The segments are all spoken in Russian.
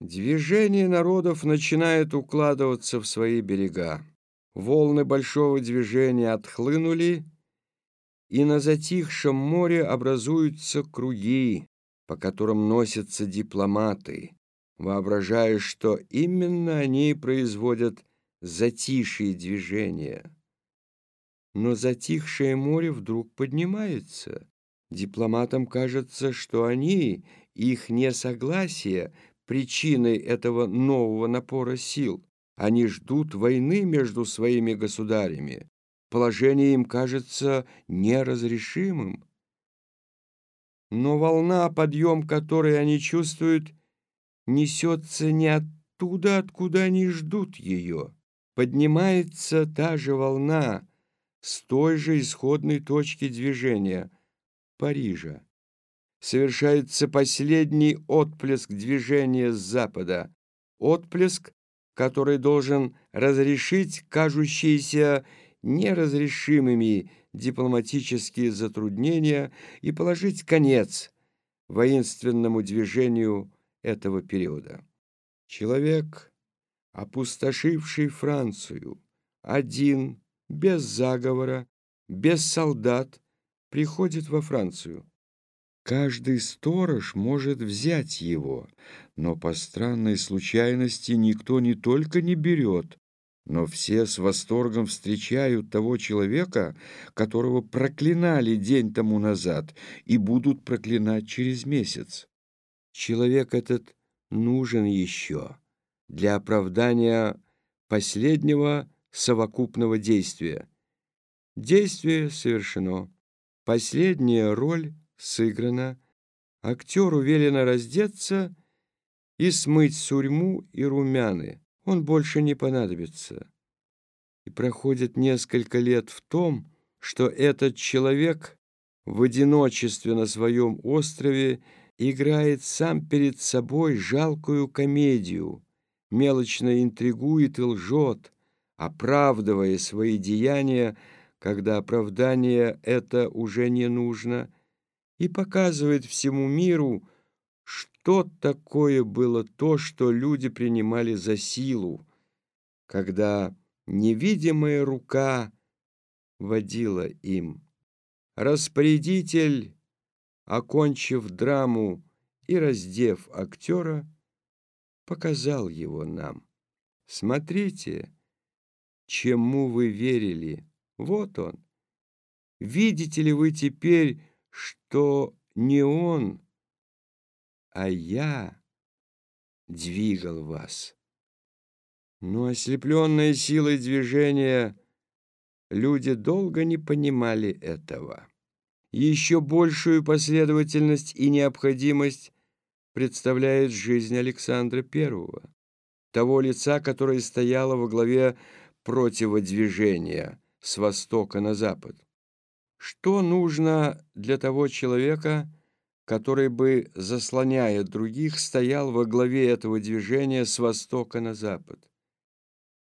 Движение народов начинает укладываться в свои берега. Волны большого движения отхлынули, и на затихшем море образуются круги, по которым носятся дипломаты, воображая, что именно они производят затишие движения. Но затихшее море вдруг поднимается. Дипломатам кажется, что они, их несогласие, причиной этого нового напора сил. Они ждут войны между своими государями. Положение им кажется неразрешимым. Но волна, подъем которой они чувствуют, несется не оттуда, откуда они ждут ее. Поднимается та же волна с той же исходной точки движения Парижа совершается последний отплеск движения с запада, отплеск, который должен разрешить кажущиеся неразрешимыми дипломатические затруднения и положить конец воинственному движению этого периода. Человек, опустошивший Францию, один, без заговора, без солдат, приходит во Францию. Каждый сторож может взять его, но по странной случайности никто не только не берет, но все с восторгом встречают того человека, которого проклинали день тому назад и будут проклинать через месяц. Человек этот нужен еще для оправдания последнего совокупного действия. Действие совершено. Последняя роль сыграно, актеру велено раздеться и смыть сурьму и румяны. Он больше не понадобится. И проходит несколько лет в том, что этот человек в одиночестве на своем острове играет сам перед собой жалкую комедию, мелочно интригует и лжет, оправдывая свои деяния, когда оправдание это уже не нужно – и показывает всему миру, что такое было то, что люди принимали за силу, когда невидимая рука водила им. Распорядитель, окончив драму и раздев актера, показал его нам. Смотрите, чему вы верили. Вот он. Видите ли вы теперь, что не он, а я двигал вас. Но ослепленные силой движения люди долго не понимали этого. Еще большую последовательность и необходимость представляет жизнь Александра I, того лица, которое стояло во главе противодвижения с востока на запад. Что нужно для того человека, который бы, заслоняя других, стоял во главе этого движения с востока на запад?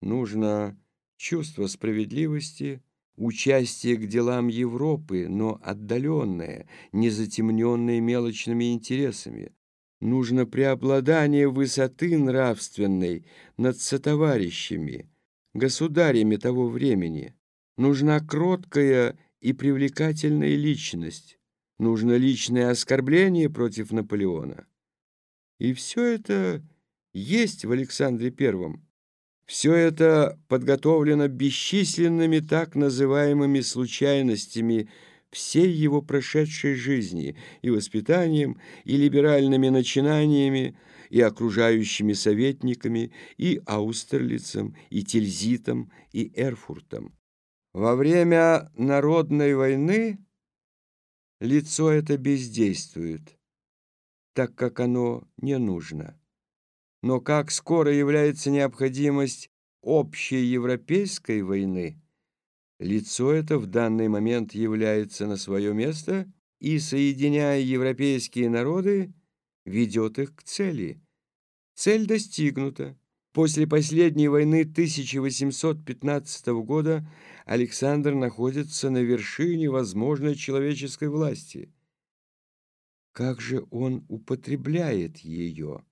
Нужно чувство справедливости, участие к делам Европы, но отдаленное, не затемненное мелочными интересами. Нужно преобладание высоты нравственной над сотоварищами, государями того времени. Нужна кроткая и привлекательная личность, нужно личное оскорбление против Наполеона. И все это есть в Александре Первом. Все это подготовлено бесчисленными так называемыми случайностями всей его прошедшей жизни и воспитанием, и либеральными начинаниями, и окружающими советниками, и Аустерлицем, и Тильзитом, и Эрфуртом. Во время народной войны лицо это бездействует, так как оно не нужно. Но как скоро является необходимость общей европейской войны, лицо это в данный момент является на свое место и, соединяя европейские народы, ведет их к цели. Цель достигнута. После последней войны 1815 года Александр находится на вершине возможной человеческой власти. Как же он употребляет ее?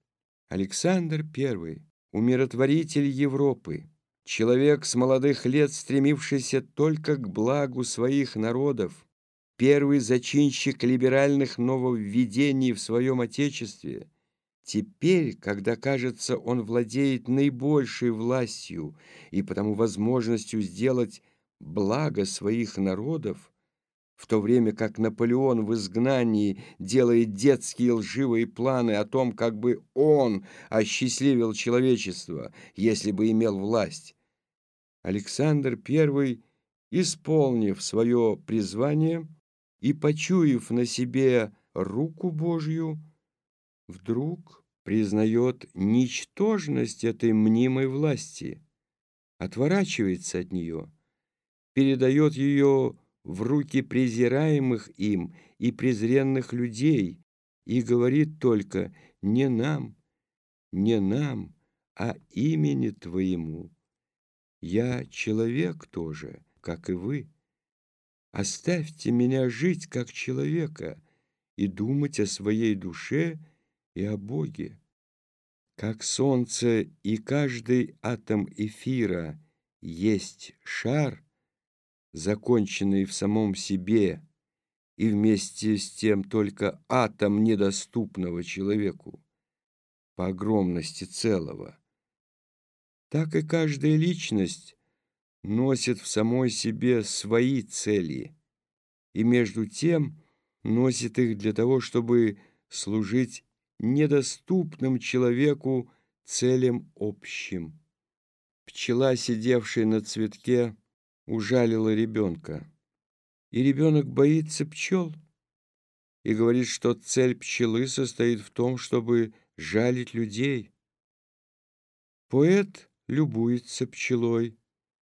Александр I, умиротворитель Европы, человек с молодых лет, стремившийся только к благу своих народов, первый зачинщик либеральных нововведений в своем Отечестве, теперь, когда, кажется, он владеет наибольшей властью и потому возможностью сделать благо своих народов, в то время как Наполеон в изгнании делает детские лживые планы о том, как бы он осчастливил человечество, если бы имел власть. Александр I, исполнив свое призвание и почуяв на себе руку Божью, вдруг признает ничтожность этой мнимой власти, отворачивается от нее, передает ее в руки презираемых им и презренных людей и говорит только не нам, не нам, а имени Твоему. Я человек тоже, как и вы. Оставьте меня жить как человека и думать о своей душе и о Боге. Как солнце и каждый атом эфира есть шар, законченный в самом себе и вместе с тем только атом недоступного человеку по огромности целого. Так и каждая личность носит в самой себе свои цели и между тем носит их для того, чтобы служить недоступным человеку целям общим. Пчела, сидевшая на цветке, ужалила ребенка. И ребенок боится пчел и говорит, что цель пчелы состоит в том, чтобы жалить людей. Поэт любуется пчелой,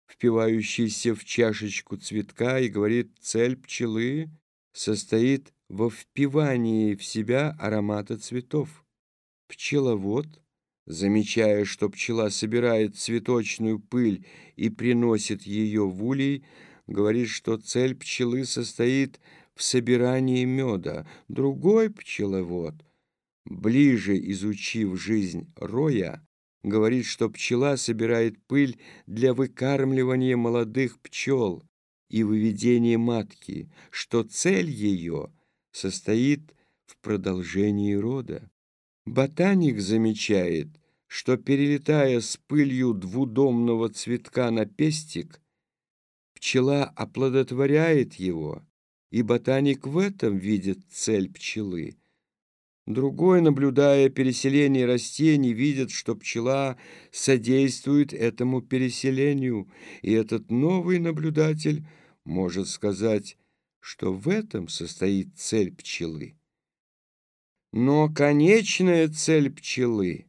впивающейся в чашечку цветка, и говорит, цель пчелы состоит во впивании в себя аромата цветов. Пчеловод — замечая, что пчела собирает цветочную пыль и приносит ее в улей, говорит, что цель пчелы состоит в собирании меда. Другой пчеловод, ближе изучив жизнь роя, говорит, что пчела собирает пыль для выкармливания молодых пчел и выведения матки, что цель ее состоит в продолжении рода. Ботаник замечает, что, перелетая с пылью двудомного цветка на пестик, пчела оплодотворяет его, и ботаник в этом видит цель пчелы. Другой, наблюдая переселение растений, видит, что пчела содействует этому переселению, и этот новый наблюдатель может сказать, что в этом состоит цель пчелы. Но конечная цель пчелы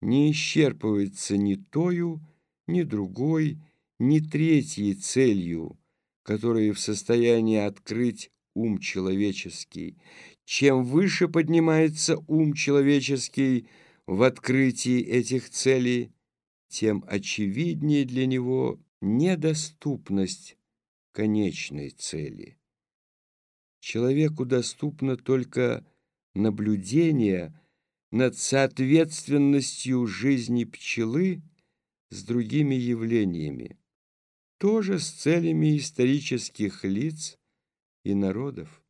не исчерпывается ни тою, ни другой, ни третьей целью, которые в состоянии открыть ум человеческий. Чем выше поднимается ум человеческий в открытии этих целей, тем очевиднее для него недоступность конечной цели. Человеку доступно только наблюдение над соответственностью жизни пчелы с другими явлениями, тоже с целями исторических лиц и народов.